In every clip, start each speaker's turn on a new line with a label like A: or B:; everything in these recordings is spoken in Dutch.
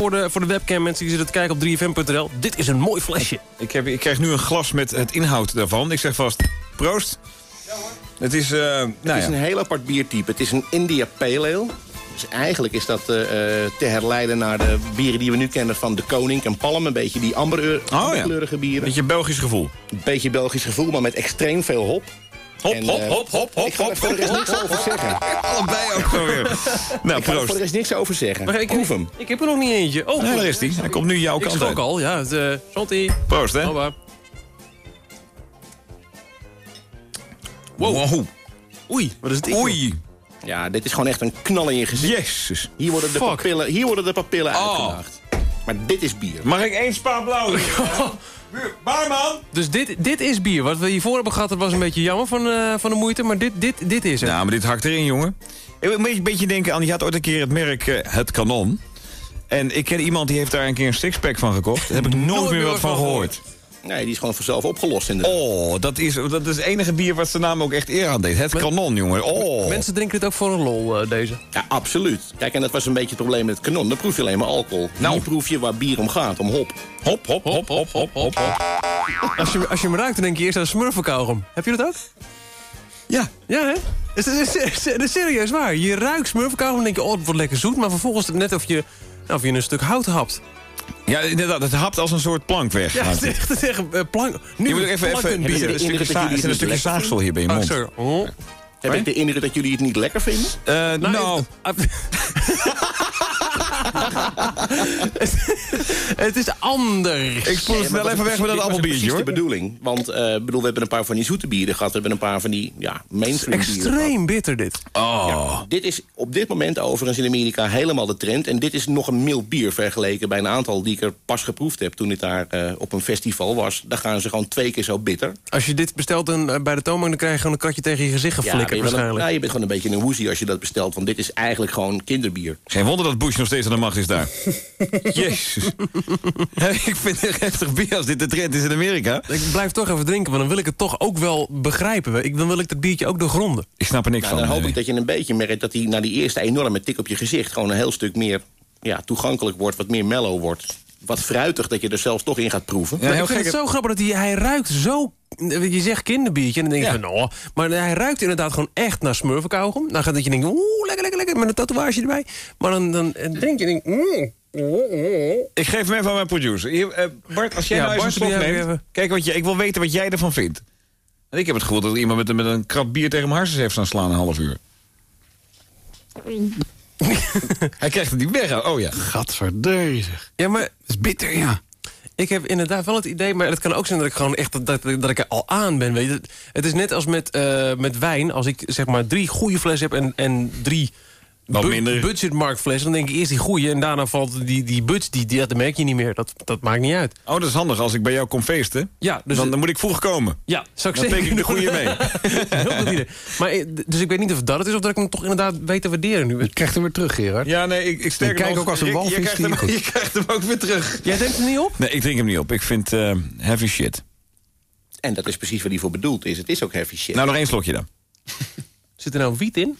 A: voor de, voor de webcam mensen die zitten te kijken op 3fm.nl. Dit is een mooi flesje.
B: Ik, heb, ik krijg nu een glas met het inhoud daarvan. Ik zeg vast, proost. Het is, eh nou
C: Het is
B: ja.
C: een heel apart biertype. Het is een India Pale Ale. Dus eigenlijk is dat eh, eh, te herleiden naar de bieren die we nu kennen van de Koning en Palm. Een beetje die amber,
B: ja.
C: amberkleurige bieren.
B: Beetje Belgisch gevoel.
C: Een beetje Belgisch gevoel, maar met extreem veel hop.
B: Hop,
C: En,
B: hop,
C: eh,
B: hop, hop, hop,
C: Ik ga er
B: hop.
C: voor de rest niks over zeggen.
B: Allebei ook gewoon weer. Nou,
C: Ik ga er
B: proost.
C: rest niks over zeggen.
A: Maar ik,
C: Proef hem.
A: Ik heb er nog niet eentje. Oh,
B: daar is hij. Hij komt nu jouw kant
A: schrok
B: uit.
A: al, ja. Eh Santi.
B: Proost, hè? Wow.
A: Oei, wat is het?
B: Oei.
C: Ja, dit is gewoon echt een knal in je gezicht.
B: Jezus.
C: Hier worden de
A: Fuck.
C: papillen, hier worden de papillen
B: Oh.
C: uitgedaagd. Maar dit is bier.
B: Mag ik één spa blauw? Barman!
A: Dus dit, dit is bier. Wat we hiervoor hebben gehad, dat was een beetje jammer van, eh, van de moeite. Maar dit, dit, dit is het.
B: Nou, maar dit hakt erin, jongen. Ik moet een beetje, beetje denken aan... Je had ooit een keer het merk eh, Het Kanon. En ik ken iemand die heeft daar een keer een sixpack van gekocht. Daar heb ik nooit, meer wat van gehoord.
C: Nee, die is gewoon vanzelf opgelost in de...
B: Oh, dat is, dat is het enige bier wat zijn naam ook echt eer aan deed. Het Kanon, jongen. Oh.
A: Mensen drinken dit ook voor een lol, eh, deze.
C: Ja, absoluut. Kijk, en dat was een beetje het probleem met het kanon. Dan proef je alleen maar alcohol.
B: Nou.
C: Hier proef je waar bier om gaat, om hop.
B: Hop, hop, hop, hop, hop, hop, hop.
A: Als je, als je hem ruikt, dan denk je eerst aan smurfenkauwgom. Heb je dat ook?
B: Ja.
A: Ja, hè? Het is, het is- het is serieus waar. Je ruikt smurfenkauwgom en denk je, oh, het wordt lekker zoet. Maar vervolgens het net of je, nou, of je een stuk hout hapt.
B: Ja, inderdaad. Het hapt als een soort plank weg.
A: Ja, het is echt het is echt, eh, plank. Nu
B: Je moet even, even er
A: bier.
B: er is een
C: het
B: stukje
C: niet lekker
B: zaagsel hier bij je
A: Ah,
B: mond.
A: sorry. Oh.
C: Heb ik de indruk dat jullie het niet lekker vinden?
B: Eh,
A: Nou,
B: nou,
A: het, het is anders.
B: ik spoel het
C: Nee,
B: snel even weg met dat appelbiertje, hoor.
C: de bedoeling. Want eh, bedoel, we hebben een paar van die zoete bieren gehad. We hebben een paar van die ja, mainstream bieren gehad.
A: Extreem bitter dit.
B: Oh.
C: Dit is op dit moment overigens in Amerika helemaal de trend. En dit is nog een mild bier vergeleken bij een aantal die ik er pas geproefd heb... toen ik daar eh, op een festival was. Daar gaan ze gewoon twee keer zo bitter.
A: Als je dit bestelt dan, eh, bij de toonbank, dan krijg je gewoon een katje tegen je gezicht
C: Ja,
A: geflikkerd
C: een,
A: waarschijnlijk.
C: nou, je bent gewoon een beetje een woezie als je dat bestelt. Want dit is eigenlijk gewoon kinderbier.
B: Geen wonder dat Bush nog steeds aan de macht is daar. Jezus. ik vind het heftig bier als dit de trend is in Amerika.
A: Ik blijf toch even drinken, want dan wil ik het toch ook wel begrijpen. Ik, dan wil ik dat biertje ook doorgronden.
B: Ik snap er niks
C: Nou,
B: van.
C: dan hoop
B: nee.
C: ik dat je een beetje merkt dat hij na die eerste enorme tik op je gezicht... gewoon een heel stuk meer ja, toegankelijk wordt, wat meer mellow wordt. Wat fruitig, dat je er zelfs toch in gaat proeven.
B: Ja,
A: Maar
B: heel
A: ik vind
B: gek.
A: het zo grappig dat hij, hij ruikt zo... Je zegt kinderbiertje en dan denk je
B: Ja.
A: van... Oh, maar hij ruikt inderdaad gewoon echt naar smurfenkauwgom. Dan gaat dat je denkt, oeh, lekker, lekker, lekker, met een tatoeage erbij. Maar dan, dan denk je, denk, mm,
B: Ik geef hem even aan mijn producer. Hier, eh, Bart, als jij
A: Ja,
B: nou eens
A: Bart,
B: een slok neemt...
A: even.
B: Kijk, wat je, ik wil weten wat jij ervan vindt. En ik heb het gevoel dat iemand met, een- met een krat bier tegen mijn hartjes heeft staan slaan een half uur. Hij krijgt het niet weg. Oh ja.
D: Gadverdeus. zeg.
A: Ja, maar
D: Dat is bitter, ja.
A: Ik heb inderdaad wel het idee, maar het kan ook zijn dat ik gewoon echt dat, dat, dat ik er al aan ben. Weet je. Het- Het is net als met, eh, met wijn. Als ik zeg maar drie goede flessen heb en, en drie
B: Wat minder.
A: budgetmarktflessen, dan denk ik eerst die goede en daarna valt die, die budget, die, die, dat merk je niet meer. Dat, dat maakt niet uit.
B: Oh, dat is handig. Als ik bij jou kom feesten,
A: Ja, dus
B: dan, dan moet ik vroeg komen.
A: ja, zou ik
B: Dan
A: zeker
B: ik de goede mee.
A: Maar, eh, dus ik weet niet of dat het is of dat ik hem toch inderdaad weet te waarderen nu.
D: Je krijgt hem weer terug, Gerard.
B: Ja, nee, ik, ik sterker
D: Ik kijk ook als een walvis
B: Je krijgt,
D: die
B: hem,
D: goed.
B: je krijgt hem ook weer terug.
A: Jij denkt er niet op?
B: Nee, ik drink hem niet op. Ik vind eh, heavy shit.
C: En dat is precies waar die voor bedoeld is. Het is ook heavy shit.
B: Nou, nog één slokje dan.
A: Zit er nou wiet in?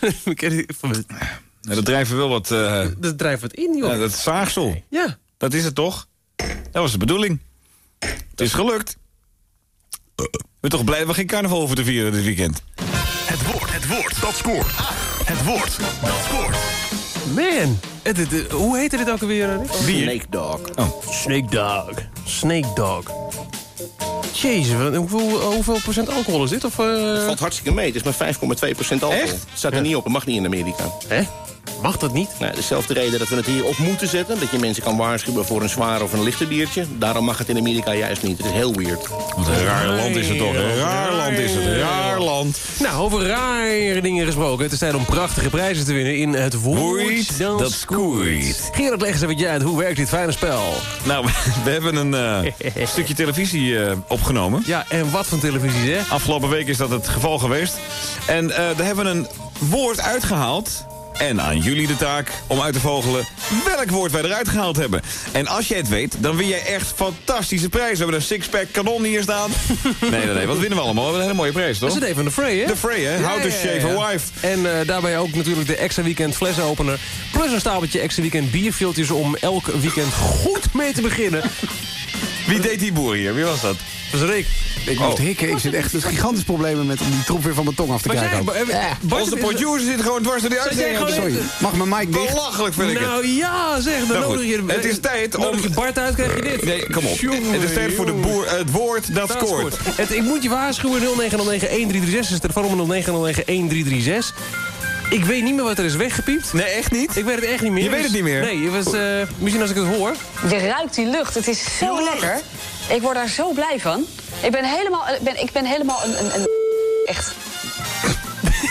B: Nou, dat drijven wel wat... eh,
A: dat drijft wat in, joh.
B: ja, dat zaagsel.
A: Ja.
B: Dat is het toch? Dat was de bedoeling. Het is gelukt. Ben toch blij dat we geen carnaval hoeven te vieren dit weekend.
E: Het woord, het woord, dat scoort. Het woord, dat scoort.
A: Man, het, het- het- hoe heette dit ook alweer?
C: Snake Dog.
A: Snake Dog. Snake Dog. Jezus, hoeveel, hoeveel procent alcohol is dit? Of, eh,
C: Valt hartstikke mee. Het is maar 5,2% alcohol.
B: Echt?
C: Het staat er niet op. Het mag niet in Amerika.
A: hè? Mag dat niet?
C: Nou, dezelfde reden dat we het hier op moeten zetten. Dat je mensen kan waarschuwen voor een zwaar of een lichter biertje. Daarom mag het in Amerika juist niet. Het is heel weird.
B: Wat een raar land is het toch? Een raar land is het. Een raar land.
A: Nou, over rare dingen gesproken. Het is tijd om prachtige prijzen te winnen in het woord
B: dat scoort.
A: Gerard, leg eens even uit. Hoe werkt dit fijne spel?
B: Nou, we hebben een eh, stukje televisie eh, opgenomen.
A: Ja, en wat voor televisie, hè?
B: Afgelopen week is dat het geval geweest. En eh, daar hebben we een woord uitgehaald. En aan jullie de taak om uit te vogelen welk woord wij eruit gehaald hebben. En als jij het weet, dan win jij echt fantastische prijzen. We hebben een sixpack kanon hier staan. Nee, nee, nee. Wat winnen we allemaal? We hebben een hele mooie prijs, toch?
A: Dat is het even de Frey, hè?
B: De Frey, hè? How to shave a wife.
A: En eh, daarbij ook natuurlijk de extra weekend flesopener. Plus een stapeltje extra weekend bierviltjes om elk weekend goed mee te beginnen.
B: Wie deed die boer hier? Wie was dat?
A: Dat is Rick.
D: Ik
B: Oh.
D: moest hikken. Ik zit echt dus gigantisch problemen met om die troep weer van mijn tong af te
A: Maar
D: krijgen.
A: jij, eh, Bart,
B: Onze producer zit gewoon dwars door die uitzending. Sorry.
D: Mag mijn mic dicht?
B: Belachelijk vind ik het.
A: Nou ja, zeg, dan
B: Nou goed,
A: nodig je...
B: het is tijd om-
A: Nodig je Bart uit, krijg je dit.
B: Nee, kom op. Het is tijd voor de boer, het woord dat, scoort.
A: Het, ik moet je waarschuwen, 0909-1336 is het telefoonnummer 0909-1336. Ik weet niet meer wat er is weggepiept.
B: Nee, echt niet?
A: Ik weet het echt niet meer.
B: Je weet het niet meer?
A: Nee, het was, eh, misschien als ik het hoor.
F: Je ruikt die lucht. Het is zo lekker. Ik word daar zo blij van. Ik ben helemaal, ik ben, ik ben helemaal een, een, een... Echt.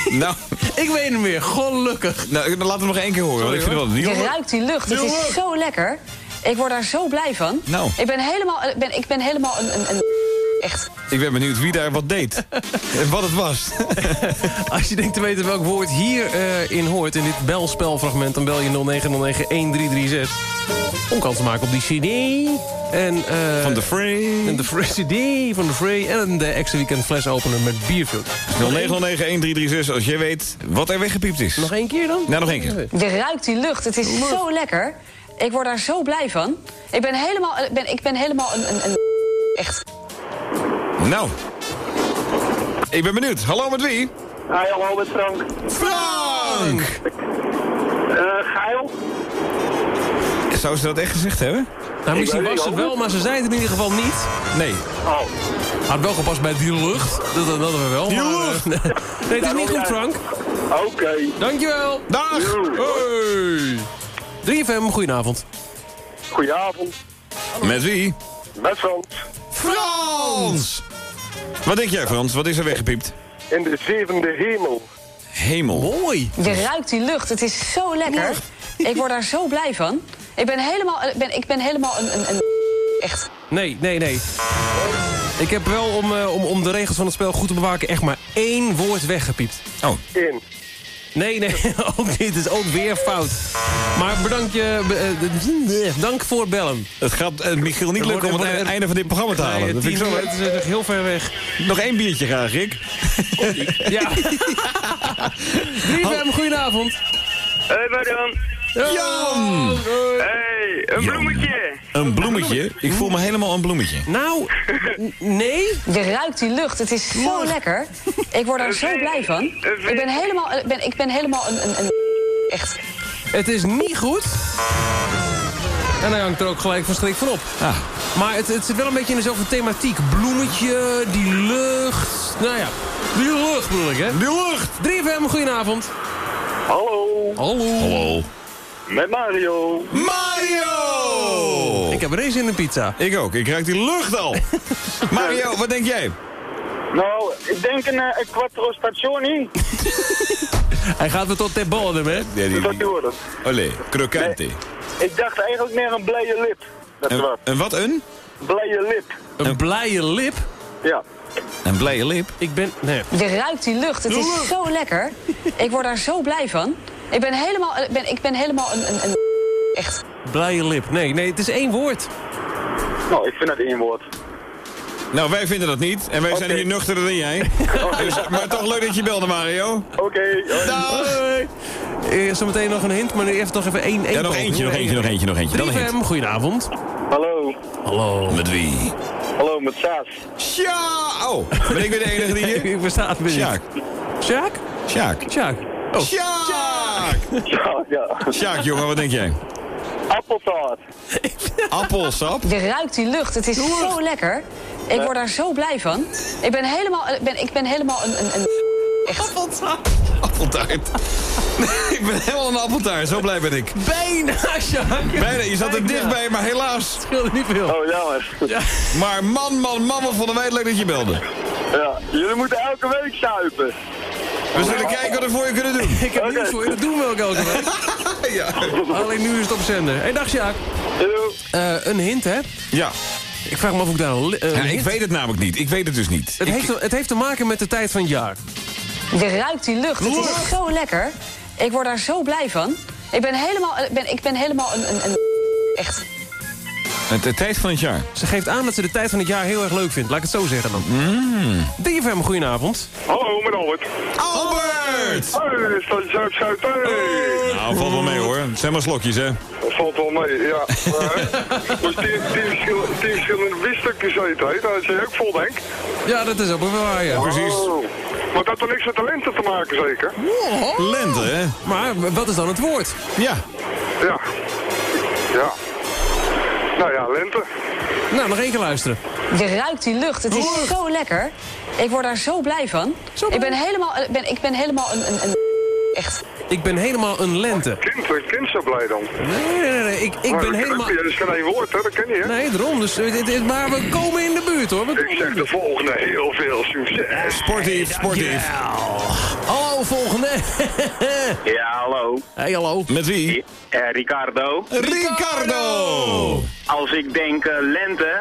B: Nou,
A: Ik weet het meer, gelukkig.
B: nou, dan laten we nog één keer horen. ik vind het wel
F: Je ruikt die lucht. Het is zo lekker. Ik word daar zo blij van.
B: Nou.
F: Ik ben helemaal, ik ben, ik ben helemaal een, een, een... Echt.
B: Ik ben benieuwd wie daar wat deed. en wat het was.
A: Als je denkt te weten welk woord hierin in hoort, in dit belspelfragment... dan bel je 0909-1336 om kans te maken op die cd. En, eh,
B: Van de Frey.
A: en de Frey CD van de Frey en de extra weekend flesopener met biervult.
B: 0909-1336 als jij weet wat er weggepiept is.
A: Nog één keer dan?
B: Ja, nog één keer.
F: Je ruikt die lucht. Het is zo lekker. Ik word daar zo blij van. Ik ben helemaal, ik ben, ik ben helemaal een, een, een... Echt.
B: Nou. Ik ben benieuwd. Hallo met wie?
G: Hi, hallo met Frank.
B: Frank!
G: Eh Geil?
B: Zou ze dat echt gezegd hebben?
A: Nou, misschien was het wel, maar ze zei het in ieder geval niet.
B: Nee.
G: Oh,
A: Had wel gepast bij die lucht. Dat, dat hadden we wel.
B: Die
A: maar,
B: lucht?
A: eh, nee, het is niet goed, Frank.
G: oké.
A: Dankjewel.
B: Dag! Hoi!
A: 3FM, goedenavond.
G: Goedenavond.
B: Met wie?
G: Met Frans.
B: Frans! Wat denk jij, Frans? Wat is er weggepiept?
G: In de zevende hemel.
B: Hemel.
A: Mooi.
F: Je ruikt die lucht. Het is zo lekker. Ik word daar zo blij van. Ik ben helemaal, ik ben, ik ben helemaal een, een, een... Echt.
A: Nee, nee, nee. Ik heb wel, om, eh, om, om de regels van het spel goed te bewaken... echt maar één woord weggepiept.
B: Oh,
G: In.
A: Nee, nee, ook niet. Het is ook weer fout. Maar bedankt je... eh, dank voor het bellen.
B: het gaat eh, Michiel niet lukken om het einde van dit programma te halen.
A: Nee,
B: dat vind ik
A: tien
B: zo
A: het is echt heel ver weg.
B: Nog één biertje graag, Rick.
A: Ja. 3FM, goedenavond.
G: Hé, hey, Marian.
B: Jan!
G: Hey, een
B: Jan.
G: bloemetje.
B: Een bloemetje? Ik voel me helemaal een bloemetje.
A: Nou, nee.
F: Je ruikt die lucht. Het is zo lekker. Ik word daar zo blij van. Ik ben helemaal, ik ben, ik ben helemaal een, een, een... Echt.
A: Het is niet goed. En hij hangt er ook gelijk van streek van op.
B: Ah.
A: Maar het, het zit wel een beetje in dezelfde thematiek. Bloemetje, die lucht. Nou ja, die lucht bedoel ik, hè?
B: De lucht!
A: 3FM, goedenavond.
G: Hallo.
A: Hallo.
B: Hallo.
G: Met Mario.
B: Mario!
A: Ik heb er eens in een pizza.
B: Ik ook, ik ruik die lucht al. Mario, wat denk jij?
G: Nou, ik denk een, eh, een quattro stazioni.
A: Hij gaat weer tot ter bodem, hè?
B: Ja, die,
G: Dat hoort het.
B: Olé, krokante.
G: Ik dacht eigenlijk meer een blije lip. Dat is
B: Een,
G: wat.
B: een wat een?
G: Blije lip.
A: Een blije lip.
G: Ja.
B: Een blije lip.
A: Ik ben... Nee.
F: Je ruikt die lucht. Het is zo lekker. Ik word daar zo blij van. Ik ben helemaal, ik ben, ik ben helemaal een, een, een... Echt.
A: Blije lip. Nee, nee, het is één woord.
G: Nou, ik vind het één woord.
B: Nou, wij vinden dat niet. En wij zijn hier nuchterder dan jij. Dus, maar toch leuk dat je belde, Mario.
G: Oké. hoi.
A: Hoi. Eh, Zometeen nog een hint, maar nu even toch even één... één
B: Ja, nog eentje, nog eentje, nog eentje, nog eentje. Dan een hint.
A: 3FM, goedenavond.
G: Hallo.
A: Hallo.
B: Met wie?
G: Hallo, met Saas.
B: Sja! Oh, ben ik weer de enige die hier?
A: Ik versta het weer
B: Sjaak.
A: niet. Sjaak?
B: Sjaak.
A: Sjaak. Oh.
B: Sjaak!
G: Ja, ja.
B: Sjaak, jongen, wat denk jij?
G: Appeltaart.
B: Appelsap?
F: Je ruikt die lucht. Het is zo lekker. Ik word daar zo blij van. Ik ben helemaal, ik ben, ik ben helemaal een, een, een... Echt.
B: Appeltaart. ik ben helemaal een appeltaart, zo blij ben ik.
A: Bijna, Sjaak.
B: Bijna, je zat er dichtbij, maar helaas.
A: scheelde niet veel.
G: Oh, jammer.
B: Maar man, man, man, wat vonden wij het leuk dat je belde.
G: Ja, jullie moeten elke week zuipen.
B: We zullen kijken wat we voor je kunnen doen.
A: Ik heb nieuws voor je, dat doen we ook elke week.
B: Ja.
A: Alleen nu is het op zender. Hey, dag Sjaak.
G: Hallo.
A: Eh, een hint, hè?
B: Ja.
A: Ik vraag me af of ik daar eh,
B: ja,
A: een
B: ik weet het namelijk niet. Ik weet het dus niet.
A: Het,
B: Ik-
A: heeft, te- het heeft te maken met de tijd van het jaar.
F: Je ruikt die lucht. Het is zo lekker. Ik word daar zo blij van. Ik ben helemaal, ik ben, ik ben helemaal een, een, een echt.
B: De tijd van het jaar.
A: Ze geeft aan dat ze de tijd van het jaar heel erg leuk vindt. Laat ik het zo zeggen dan. Mm. DFM, goedenavond.
G: Hallo, met Albert.
B: Albert!
G: Hey, staat je zuid zuid hey.
B: Nou, valt wel mee hoor. Het zijn maar slokjes, hè?
G: Dat valt wel mee, ja. Maar, dus tien verschillende wisstukjes eten, hè? Dat is je ook vol, denk.
A: Ja, dat is ook wel waar, ja.
B: Precies.
G: Oh. Maar dat had toch niks met talenten te maken, zeker?
B: Lente, hè?
A: Maar wat is dan het woord?
B: Ja.
G: Ja. Ja. Nou.
A: Nou, nog één keer luisteren.
F: Je ruikt die lucht. Het is zo lekker. Ik word daar zo blij van.
A: Zo
F: Ik ben
A: blij.
F: helemaal, ik ben, ik ben helemaal een, een, een echt.
A: Ik ben helemaal een lente.
G: Kind, een kind zo blij dan.
A: Nee, nee, nee, nee. Ik, ik ben
G: dat-
A: helemaal...
G: Dat is geen één woord, hè? Dat ken je, hè?
A: Nee, daarom. Dus, eh, dit- dit- maar we komen in de buurt, hoor.
G: Ik zeg
A: de
G: volgende heel veel succes.
B: Sportief, sportief.
A: Hallo, volgende.
H: Ja, hallo.
A: hey, hallo.
B: Met wie?
H: Eh, Ricardo.
B: Ricardo!
H: Als ik denk eh, lente,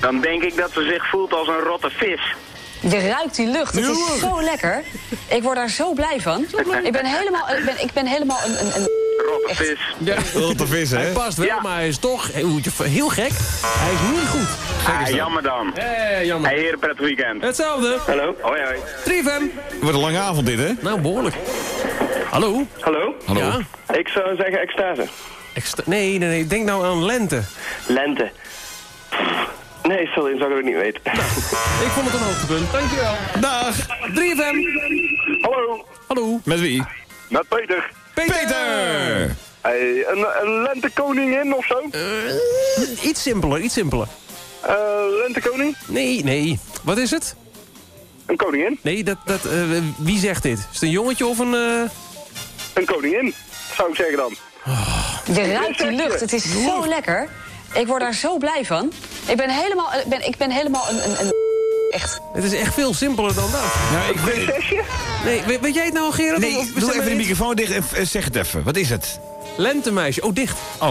H: dan denk ik dat ze zich voelt als een rotte vis.
F: Je ruikt die lucht. Het is zo lekker. Ik word daar zo blij van. Ik ben helemaal, ik ben, ik ben helemaal een, een, een
H: Rotte
F: echt.
H: vis.
A: Ja.
B: Rotte vis,
A: Hij
B: hè?
A: past wel,
H: Ja.
A: maar hij is toch heel, heel gek. Hij is niet goed.
H: Ah, jammer dan.
A: Hé, jammer.
H: Hey, heren, prettig weekend.
A: Hetzelfde.
H: Hallo. Hoi, hoi.
A: 3FM.
B: Wordt een lange avond dit, hè?
A: Nou, behoorlijk. Hallo?
I: Hallo?
B: Hallo.
A: Ja?
I: Ik zou zeggen extase.
A: Extra- nee, nee, nee. Denk nou aan lente.
I: Lente. Nee, sorry, dat zou ik ook niet weten.
A: Ik vond het een hoogtepunt. Dankjewel.
B: Dag!
A: 3FM.
G: Hallo,
A: Hallo.
B: Met wie?
G: met Peter.
B: Peter!
G: Hey, een, een lentekoningin of zo?
A: Eh, iets simpeler, iets simpeler.
G: Eh, lentekoning?
A: Nee, nee. Wat is het?
G: Een koningin?
A: Nee, dat, dat, eh, wie zegt dit? Is het een jongetje of een... eh,
G: Een koningin, zou ik zeggen dan.
F: Je ruikt die lucht. Het is zo lekker. Ik word daar zo blij van. Ik ben helemaal, ik ben, ik ben helemaal een, een, een echt.
A: Het is echt veel simpeler dan dat.
B: Nou, ik weet...
A: Nee, weet, weet jij het nou Gerard?
B: Nee,
A: Of- of
B: doe even de
A: eens?
B: microfoon dicht en eh, zeg het even. Wat is het?
A: Lentemeisje. Oh, dicht.
B: Oh,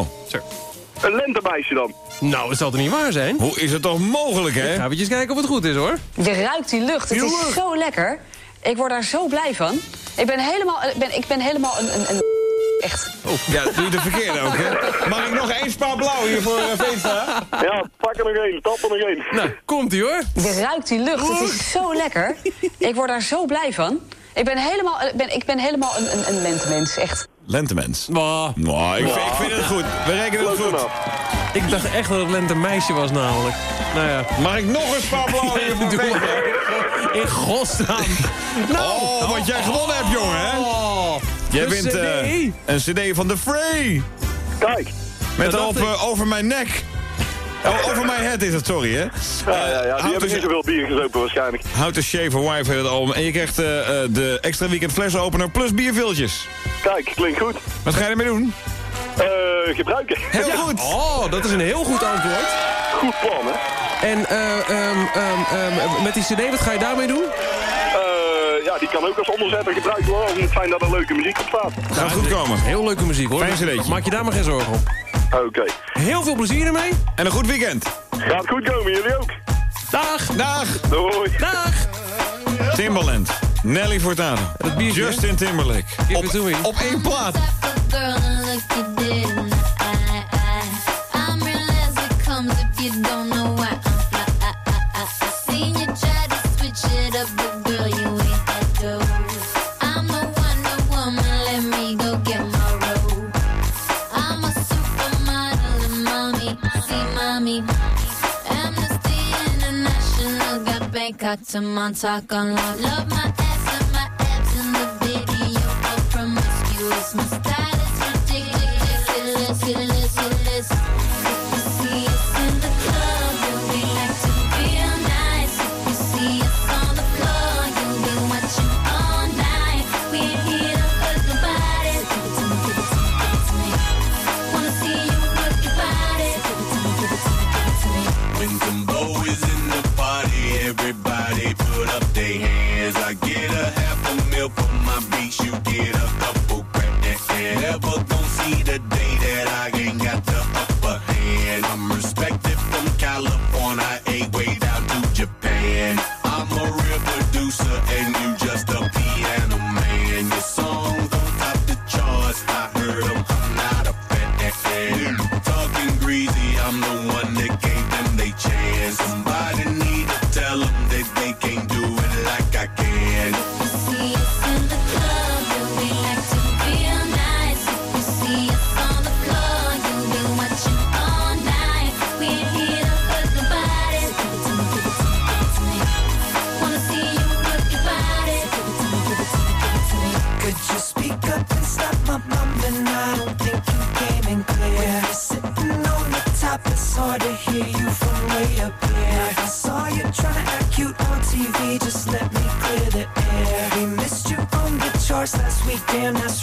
G: Een lentemeisje dan.
A: Nou, het zal er niet waar zijn?
B: hoe is het toch mogelijk, hè?
A: Ga even kijken of het goed is, hoor.
F: Je ruikt die lucht. Het
A: Die
F: is
A: lucht.
F: zo lekker. Ik word daar zo blij van. Ik ben helemaal, ik ben, ik ben helemaal een, een, een echt.
B: Ja, doe je de verkeerde ook, hè? Mag ik nog één spa blauw hier voor uh, Veenstra?
G: Ja, pak er nog één, tap er nog één.
A: Nou, komt-ie, hoor.
F: Je ruikt die lucht. Het is zo lekker. Ik word daar zo blij van. Ik ben helemaal, ik ben, ik ben helemaal een, een, een lentemens. Echt.
B: Lentemens. Nou, ik, vind- ik vind het goed. We rekenen het goed.
A: Ik dacht echt dat het lentemeisje was, namelijk. Nou ja.
B: Mag ik nog een spa blauw hier voor
A: maar. In godsnaam. Nou.
B: Oh, wat jij gewonnen hebt, jongen, hè? Jij
A: de
B: wint eh,
A: CD.
B: een cd van The Fray.
G: Kijk.
B: Met erop
A: ik.
B: eh, over mijn nek. Oh, over mijn head is het, sorry, hè?
G: Ja, ja, ja, die
B: How
G: hebben niet zoveel bier gezopen waarschijnlijk.
B: How to Shave a Wife heet het album. En je krijgt eh, eh, de extra weekend flessenopener plus bierviltjes.
G: Kijk, klinkt goed.
B: Wat ga je ermee doen?
G: Eh, gebruiken.
B: Heel goed.
A: Oh, dat is een heel goed antwoord.
G: Goed plan, hè?
A: En eh, ehm, ehm, ehm, met die cd, wat ga je daarmee doen?
G: Die kan ook als onderzetter gebruikt worden. Het fijn dat er leuke muziek op staat.
B: Gaat goed komen.
A: Heel leuke muziek, hoor.
B: Fijn cd'tje.
A: Maak je daar maar geen zorgen om.
G: Oké.
A: Heel veel plezier ermee.
B: En een goed weekend.
G: Gaat goed komen, jullie ook.
A: Dag.
B: Dag.
G: Doei.
A: Dag.
B: Timbaland. Nelly
A: biertje,
B: Justin Timberlake. Op, op één plaat.
J: months and months I love love my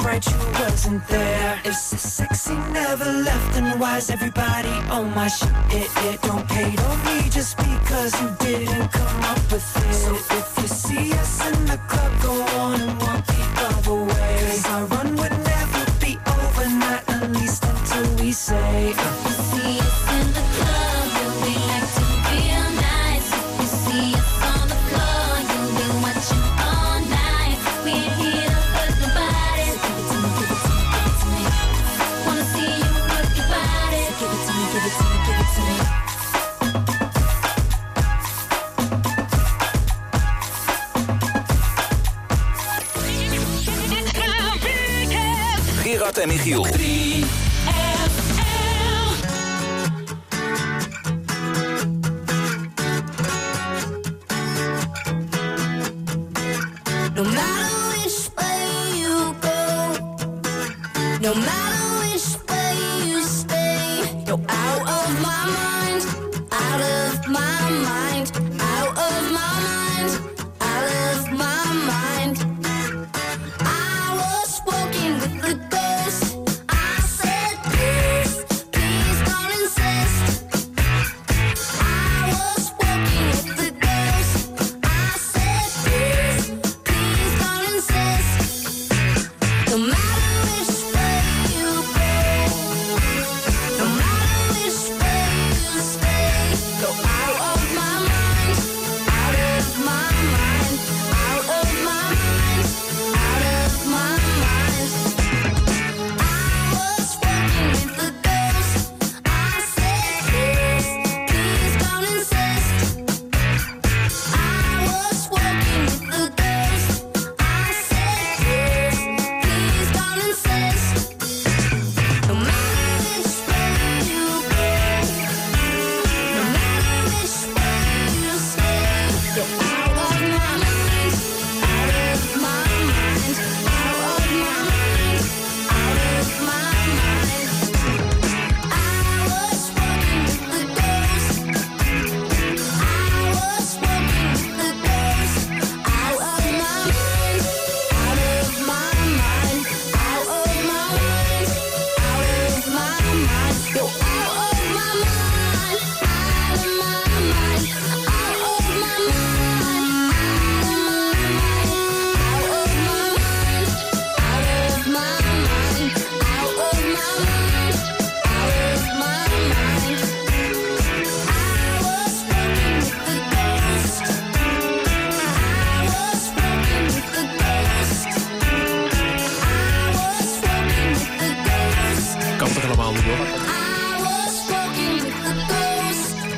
K: right, you wasn't there. If so sexy never left, then why's everybody on my shit? It, it don't hate on me just because you didn't come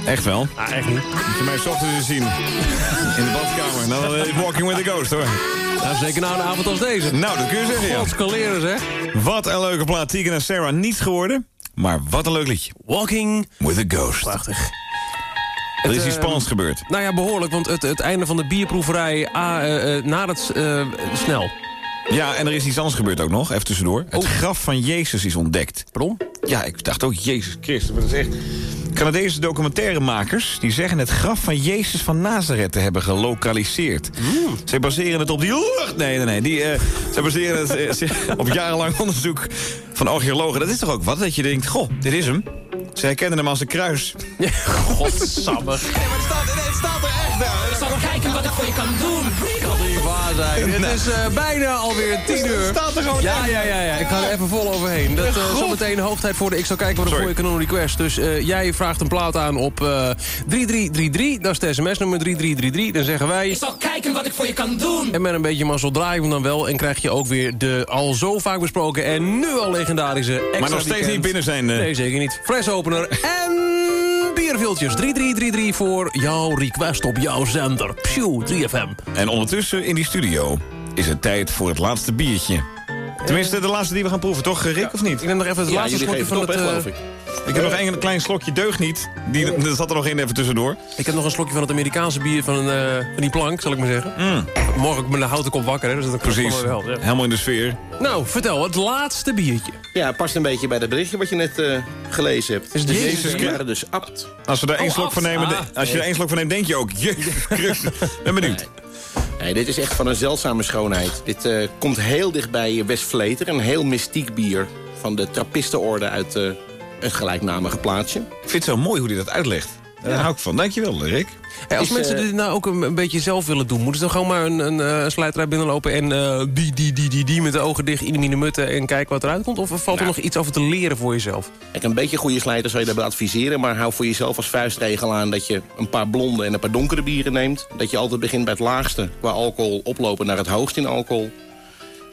B: Echt wel?
A: Ah, echt niet.
B: Moet je mij 's ochtends eens zien. In de badkamer. Nou, dan is Walking with the Ghost, hoor.
A: Nou, zeker na een avond als deze.
B: Nou, dat kun je zeggen, ja.
A: God, skaleren zeg.
B: Wat een leuke plaat. Tegan en Sarah niet geworden. Maar wat een leuk liedje.
A: Walking.
B: With a Ghost.
A: Prachtig.
B: Er is
A: Het,
B: iets
A: eh,
B: spannends gebeurd.
A: Nou ja, behoorlijk, want het, het einde van de bierproeverij ah, eh, eh, nadert eh, snel.
B: Ja, en er is iets anders gebeurd ook nog. Even tussendoor. Het graf van Jezus is ontdekt.
A: Pardon?
B: Ja, ik dacht ook, Jezus Christus. Maar dat is echt... Canadese documentairemakers die zeggen het graf van Jezus van Nazareth te hebben gelokaliseerd. Zij baseren het op die lucht. Nee, nee, nee. Die, eh, zij baseren het eh, ze- op jarenlang onderzoek van archeologen. Dat is toch ook wat? Dat je denkt, goh, dit is hem. Ze herkennen hem als een kruis.
A: Godsamme.
B: het staat er echt
K: Ik zal kijken wat ik voor je kan doen.
A: Zijn. Het is eh, bijna alweer tien uur.
B: staat er gewoon
A: Ja, ja, ja, ja. Ik ga er even vol overheen. Dat eh
B: God.
A: zometeen hoogtijd voor de Ik zal kijken wat ik
B: Sorry.
A: voor je kanon request. Dus eh, jij vraagt een plaat aan op eh 3333. Dat is de sms-nummer 3333. Dan zeggen wij...
K: Ik zal kijken wat ik voor je kan doen.
A: En met een beetje mazzel draaien we dan wel. En krijg je ook weer de al zo vaak besproken en nu al legendarische extra
B: Maar nog steeds
A: weekend.
B: niet binnen zijn. eh.
A: Nee, zeker niet. Flesopener en bierviltjes. 3333 voor jouw request op jouw zender. Pew, 3FM.
B: En ondertussen in die studio is het tijd voor het laatste biertje. Tenminste, de laatste die we gaan proeven, toch, Rick, of niet?
A: Ik neem nog even het
C: Ja,
A: laatste slokje
C: geven
A: van
C: het op,
A: eh,
C: geloof ik.
B: Ik heb nog één klein slokje deugd niet. Die, er zat er nog in even tussendoor.
A: Ik heb nog een slokje van het Amerikaanse bier van, eh, van die plank, zal ik maar zeggen. Morgen ook met een houten kop wakker, hè, dus dat
B: Precies.
A: wel. Ja.
B: Helemaal in de sfeer.
A: Nou, vertel, het laatste biertje.
C: Ja, het past een beetje bij dat berichtje wat je net eh, gelezen hebt.
A: Is het
C: Dus
B: Jezus
C: die
B: Christus?
C: waren dus abt.
B: Als, we daar één
A: Oh,
B: slok van nemen,
A: Ah.
B: als je er één slok van neemt, denk je ook... Jezus Christus. Ben benieuwd.
C: Nee, dit is echt van een zeldzame schoonheid. Dit eh, komt heel dicht bij West-Vleter. Een heel mystiek bier van de trappistenorde uit eh, een gelijknamige plaatsje.
B: Ik vind het zo mooi hoe hij dat uitlegt. Daar hou ik van. Dankjewel, Rick.
A: Hey, als
C: Is,
A: mensen
C: eh,
A: dit nou ook een, een beetje zelf willen doen... moeten ze dan gewoon maar een, een eh, slijterij binnenlopen... en eh, die, die, die, die, die met de ogen dicht in de mutten... en kijken wat eruit komt? Of valt er nog iets over te leren voor jezelf?
C: Kijk, een beetje goede slijter zou je daarbij adviseren... maar hou voor jezelf als vuistregel aan dat je een paar blonde en een paar donkere bieren neemt. Dat je altijd begint bij het laagste qua alcohol oplopen naar het hoogste in alcohol.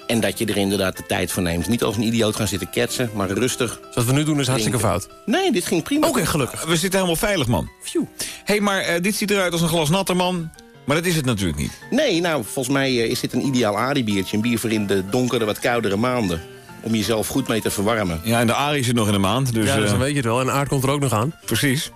C: En dat je er inderdaad de tijd voor neemt. Niet als een idioot gaan zitten ketsen, maar rustig.
A: Zoals we nu doen is hartstikke
C: drinken.
A: fout.
C: Nee, dit ging prima.
A: Oké, gelukkig.
B: We zitten helemaal veilig, man.
A: Phew.
B: Hé, hey, maar eh, dit ziet eruit als een glas natter, man. Maar dat is het natuurlijk niet.
C: Nee, nou, volgens mij eh, is dit een ideaal Adi-biertje. Een bier voor in de donkere, wat koudere maanden. Om jezelf goed mee te verwarmen.
B: Ja, en de Arie zit nog in de maand. Dus,
A: ja, dus
B: eh,
A: dan weet je het wel. En aard komt er ook nog aan.
B: Precies.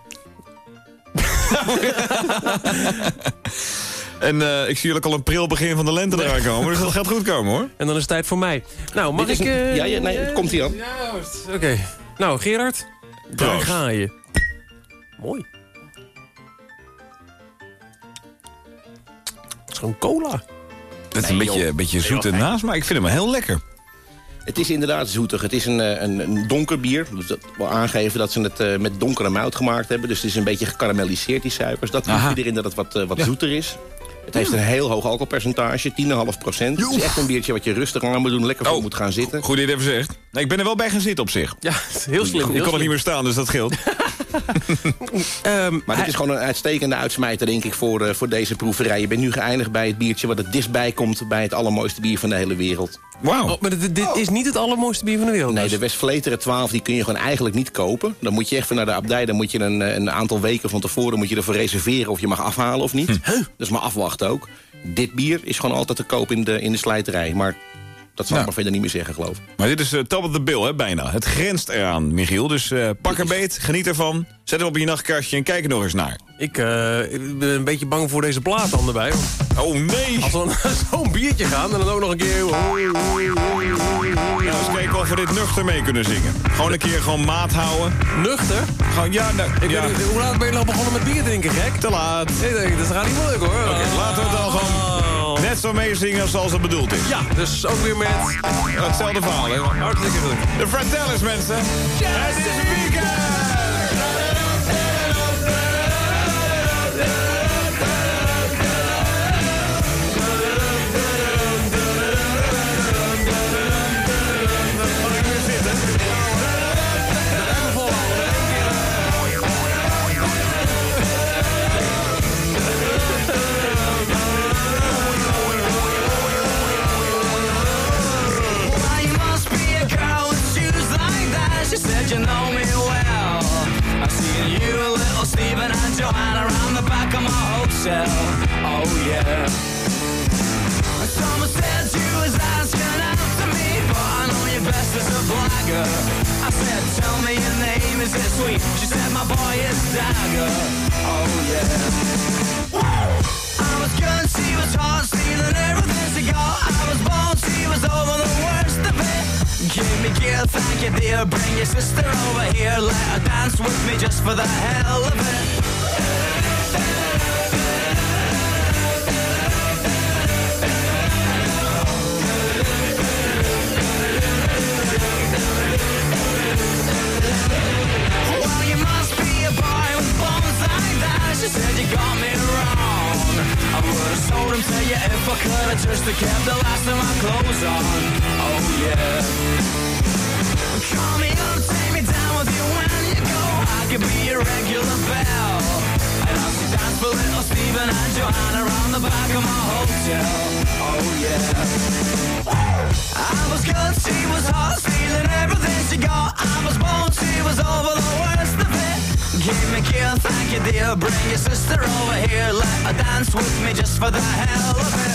B: en eh, ik zie jullie al een pril begin van de lente eraan komen. Dus dat gaat goed komen, hoor.
A: En dan is het tijd voor mij. Nou, mag ik... eh,
C: Ja, ja, nee, het komt hier aan.
A: Juist. Oké. Nou, Gerard. Daar ga je. Mooi. Het is gewoon cola.
B: Dat is een
C: Nee,
B: beetje,
C: joh.
B: een beetje zoete naast, maar ik vind hem heel lekker.
C: Het is inderdaad zoetig. Het is een, eh, een, een donker bier. Dus dat wil aangeven dat ze het eh, met donkere mout gemaakt hebben. Dus het is een beetje gekarameliseerd, die suikers. Dat proef je erin dat het wat, eh, wat zoeter is. Het heeft een heel hoog alcoholpercentage, 10,5 procent. Het is echt een biertje wat je rustig aan moet doen, lekker voor
B: Oh.
C: moet gaan zitten.
B: Goed dat je het even zegt. Nee, ik ben er wel bij gaan zitten op zich.
A: Ja, heel slim.
B: ik kon er niet meer staan, dus dat scheelt.
A: Ehm,
C: Maar dit is gewoon een uitstekende uitsmijter, denk ik, voor, eh, voor deze proeverij. Je bent nu geëindigd bij het biertje wat het dichtstbij komt... bij het allermooiste bier van de hele wereld.
B: Wauw.
A: Oh, maar dit, dit is niet het allermooiste bier van de wereld.
C: Nee,
A: dus.
C: de Westvleteren 12 die kun je gewoon eigenlijk niet kopen. Dan moet je even naar de abdij. Dan moet je een, eh, een aantal weken van tevoren moet je ervoor reserveren... of je mag afhalen of niet. Dus maar afwachten ook. Dit bier is gewoon altijd te koop in de, in de slijterij. Maar dat zal ik
B: Nou.
C: maar verder niet meer zeggen, geloof ik.
B: Maar dit is eh, top of the bill, hè, bijna. Het grenst eraan, Michiel. Dus eh, pak een beet, geniet ervan. Zet hem op in je nachtkastje en kijk er nog eens naar.
A: Ik eh, ik ben een beetje bang voor deze plaat dan erbij. want
B: Oh nee!
A: Als we zo'n biertje gaan en dan ook nog een keer...
B: Ja, eens kijken of we dit nuchter mee kunnen zingen. Gewoon een keer gewoon maat houden.
A: Nuchter?
B: Gewoon, ja, nou,
A: Ik
B: ja.
A: weet niet, hoe laat ben je nou begonnen met bier drinken, gek?
B: te laat.
A: Denk, dat gaat niet moeilijk hoor.
B: Laten we het dan gewoon net zo meezingen zoals het bedoeld is.
A: Ja, dus ook weer met...
B: Hetzelfde verhaal, hè?
A: Hartstikke goed.
B: De Fratellis, mensen. Het is weekend!
L: You know me well. I've seen you, little Stephen and Joanna around the back of my hotel. Oh yeah. Someone said you was asking after me, but I know you best as a blagger. I said, tell me your name, is it sweet? She said, my boy is Dagger. Oh yeah. Gear, thank you dear. Bring your sister over here, let her dance with me just for the hell of it. She said you got me wrong. I would have sold him to you if I could have just have kept the last of my clothes on. Oh yeah. Call me up, take me down with you when you go. I could be regular bell. And I'll dance for little and the back of my hotel. Oh yeah. I was good, she was hot, stealing everything she got. I was she was over the worst of it. Give me thank you dear. Bring your sister over here, let her dance with me just for the hell of it.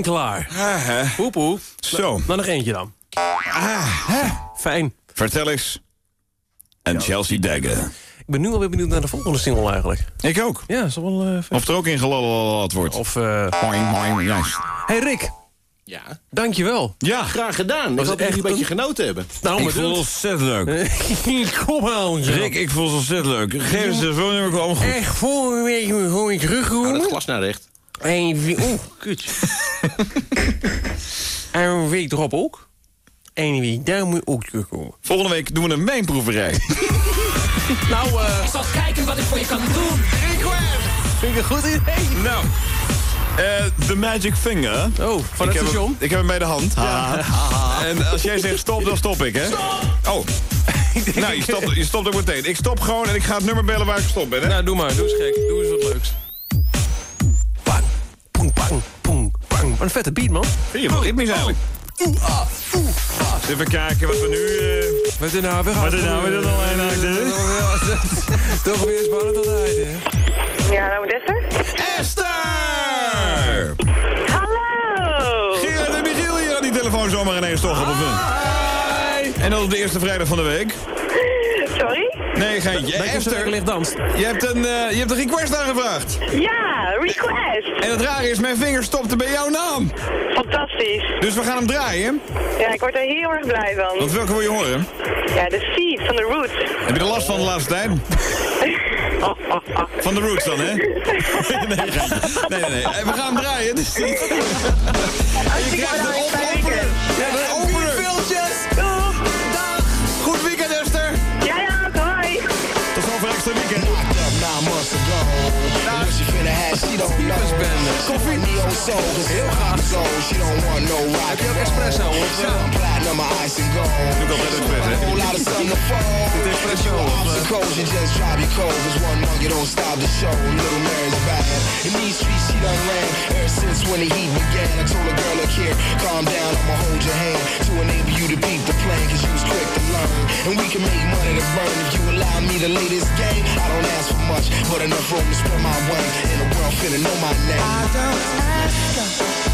A: En klaar. Poep, poep.
B: Zo.
A: Dan nog eentje dan. Fijn.
B: Vertel eens. En Chelsea Dagger.
A: Ik ben nu alweer benieuwd naar de volgende single eigenlijk.
B: Ik ook.
A: Ja, is wel eh,
B: Of er ook in gelalat wordt.
A: Of... eh
B: Moing, moing, juist.
A: Hey Rick,
C: Ja,
A: dankjewel.
B: Ja.
C: graag gedaan. Ik
A: Was
C: hoop dat
A: echt
C: jullie een beetje genoten hebben.
A: Nou,
B: Ik
A: maar
B: vond het ontzettend leuk.
A: Kom aan,
B: Rick, ik vond het ontzettend leuk. Geef eens de telefoonnummer, kwam goed.
A: Echt vorige week gewoon ik
C: Hou
A: teruggekomen.
C: het glas naar recht.
A: En wie... Oeh, kut. en week erop ook. En wie daar moet je ook terugkomen.
B: Volgende week doen we een wijnproeverij.
A: Nou, eh...
K: Ik zal kijken wat ik voor je kan doen.
A: Vind ik een goed idee.
B: nou, eh The Magic Finger.
A: Oh, van
B: ik
A: het
B: heb
A: station?
B: Hem, ik heb hem bij de hand. Haha. En als jij zegt stop, dan stop ik, hè? Oh. Nou, je stopt, je stopt ook meteen. Ik stop gewoon en ik ga het nummer bellen waar ik gestopt ben, hè?
A: Nou, doe maar. Doe eens gek. Doe eens wat leuks. Bang, poeng, bang. Wat een vette beat, man.
B: Vind je wel ritmisch eigenlijk? Eens Even kijken wat we nu... eh,
A: Wat is nou weer
B: Wat is nou weer al een acte?
A: Toch weer spannend altijd, hè?
M: Ja, nou met Esther?
B: Esther!
M: Hallo!
B: Gerard en Michiel hier aan die telefoon zomaar ineens toch op een punt. En dat op de eerste vrijdag van de week.
M: Sorry?
B: Nee, geintje.
A: Dat je
B: Esther,
A: licht danst.
B: je hebt, een, eh, je hebt een request aangevraagd.
M: Ja, request!
B: En het rare is, mijn vinger stopte bij jouw naam.
M: Fantastisch.
B: Dus we gaan hem draaien.
M: Ja, ik word er heel erg blij van.
B: Want welke wil je horen?
M: Ja, de seed van de roots.
B: Heb je er last van de laatste tijd? Van de roots dan, hè? Nee, nee, nee, nee. We gaan hem draaien. Dus en je krijgt een
N: across the what she finna have, she don't know. Koffie. Neo soul, cause heel graag zo. She don't want no rock
A: Heb je ook espresso? Of, eh,
N: platinum, my ice and gold.
B: Doe ik altijd expres, hè?
N: Whole lot of sun to fall.
A: Dit is espresso,
N: obstacles, you just drive you cold. Cause one month you don't stop the show. Little Mary's bad. In these streets, she done ran. Ever since when the heat began, I told a girl, look here, calm down, I'ma hold your hand. To enable you to beat the plan, cause you was quick to learn. And we can make money to burn if you allow me to lay this game. I don't ask for much, but enough room to spread my. And the world finna know my name. I don't ask